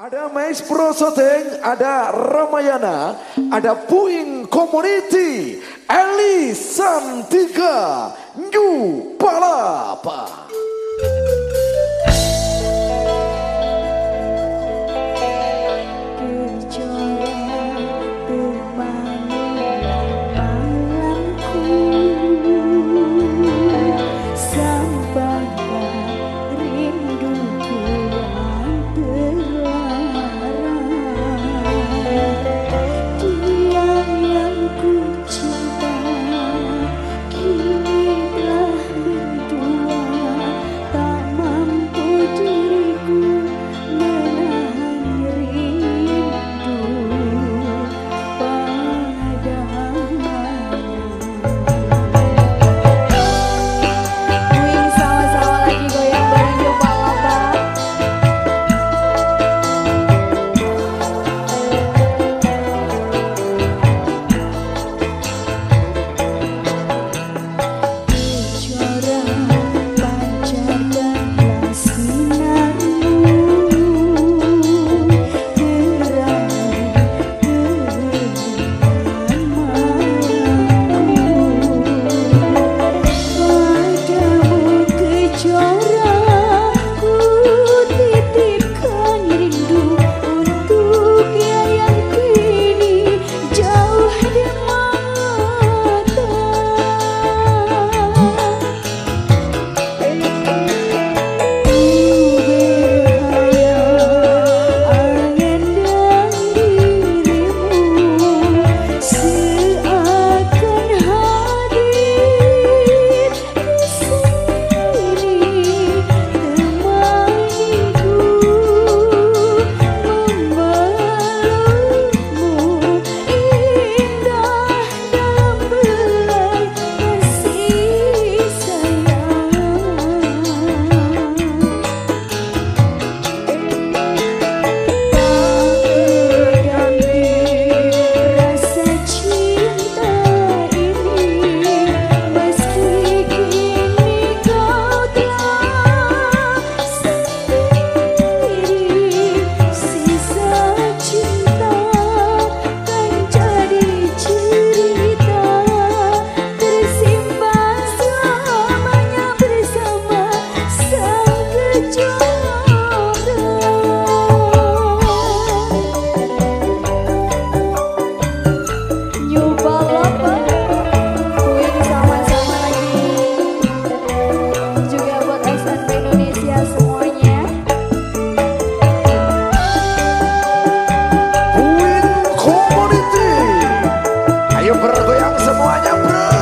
Ada Mais Pro Soteng, ada Ramayana, ada Puing Community, Eli Santiga, New Palapa. bergoyang semuanya bro.